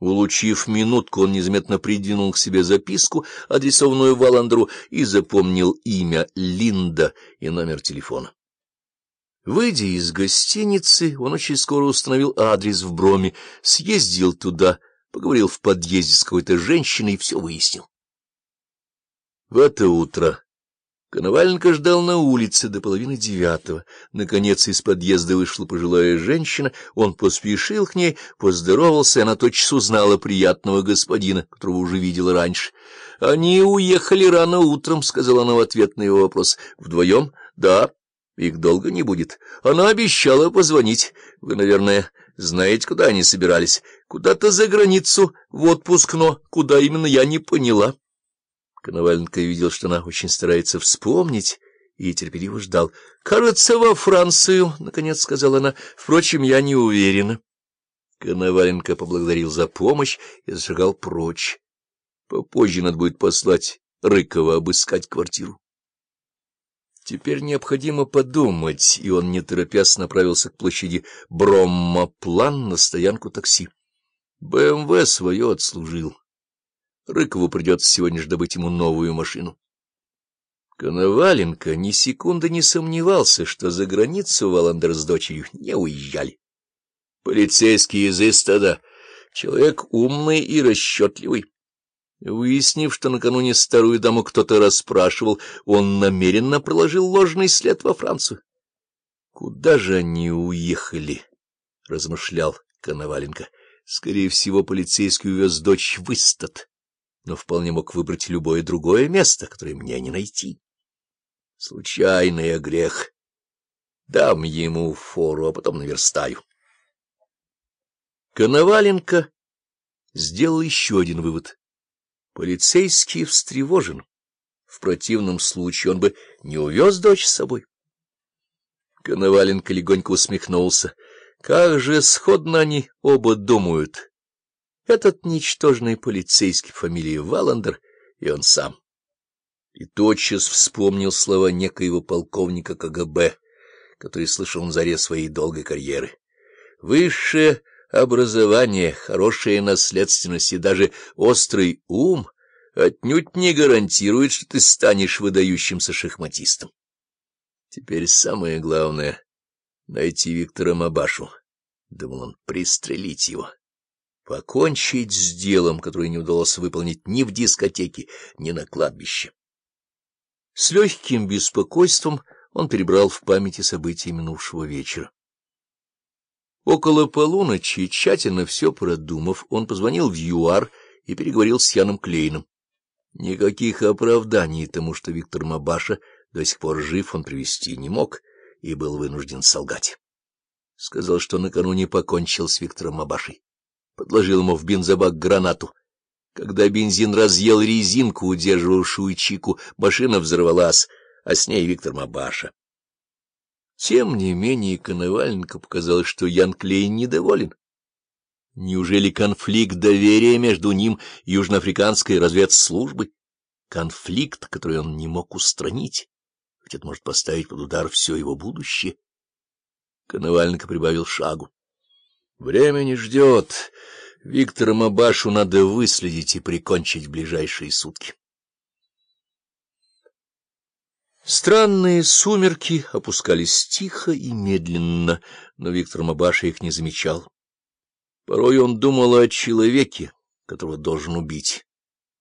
Улучив минутку, он незаметно придвинул к себе записку, адресованную Валандру, и запомнил имя Линда и номер телефона. Выйдя из гостиницы, он очень скоро установил адрес в Броме, съездил туда, поговорил в подъезде с какой-то женщиной и все выяснил. В это утро Коноваленко ждал на улице до половины девятого. Наконец из подъезда вышла пожилая женщина, он поспешил к ней, поздоровался, и она тотчас узнала приятного господина, которого уже видела раньше. — Они уехали рано утром, — сказала она в ответ на его вопрос. — Вдвоем? — Да. Их долго не будет. Она обещала позвонить. Вы, наверное, знаете, куда они собирались. Куда-то за границу, в отпуск, но куда именно я не поняла. Коноваленко видел, что она очень старается вспомнить, и терпеливо ждал. — Кажется, во Францию, — наконец сказала она. — Впрочем, я не уверена. Коноваленко поблагодарил за помощь и зашагал прочь. Попозже надо будет послать Рыкова обыскать квартиру. Теперь необходимо подумать, и он, не торопясь, направился к площади Броммоплан на стоянку такси. БМВ свое отслужил. Рыкову придется сегодня же добыть ему новую машину. Коноваленко ни секунды не сомневался, что за границу Валандер с дочерью не уезжали. Полицейский из Истада — человек умный и расчетливый. Выяснив, что накануне старую даму кто-то расспрашивал, он намеренно проложил ложный след во Францию. — Куда же они уехали? — размышлял Коноваленко. — Скорее всего, полицейский увез дочь в Истад но вполне мог выбрать любое другое место, которое мне не найти. Случайный грех. Дам ему фору, а потом наверстаю. Коноваленко сделал еще один вывод. Полицейский встревожен. В противном случае он бы не увез дочь с собой. Коноваленко легонько усмехнулся. Как же сходно они оба думают этот ничтожный полицейский фамилии Валандер и он сам. И тотчас вспомнил слова некоего полковника КГБ, который слышал на заре своей долгой карьеры. Высшее образование, хорошая наследственность и даже острый ум отнюдь не гарантируют, что ты станешь выдающимся шахматистом. Теперь самое главное — найти Виктора Мабашу. Думал он, пристрелить его покончить с делом, которое не удалось выполнить ни в дискотеке, ни на кладбище. С легким беспокойством он перебрал в памяти события минувшего вечера. Около полуночи, тщательно все продумав, он позвонил в ЮАР и переговорил с Яном Клейном. Никаких оправданий тому, что Виктор Мабаша до сих пор жив, он привести не мог и был вынужден солгать. Сказал, что накануне покончил с Виктором Мабашей подложил ему в бензобак гранату. Когда бензин разъел резинку, удерживавшую чику, машина взорвалась, а с ней Виктор Мабаша. Тем не менее, Коноваленко показалось, что Ян Клейн недоволен. Неужели конфликт доверия между ним и южноафриканской разведслужбой? Конфликт, который он не мог устранить, ведь это может поставить под удар все его будущее. Коноваленко прибавил шагу. Время не ждет. Виктора Мабашу надо выследить и прикончить в ближайшие сутки. Странные сумерки опускались тихо и медленно, но Виктор Мабаша их не замечал. Порой он думал о человеке, которого должен убить.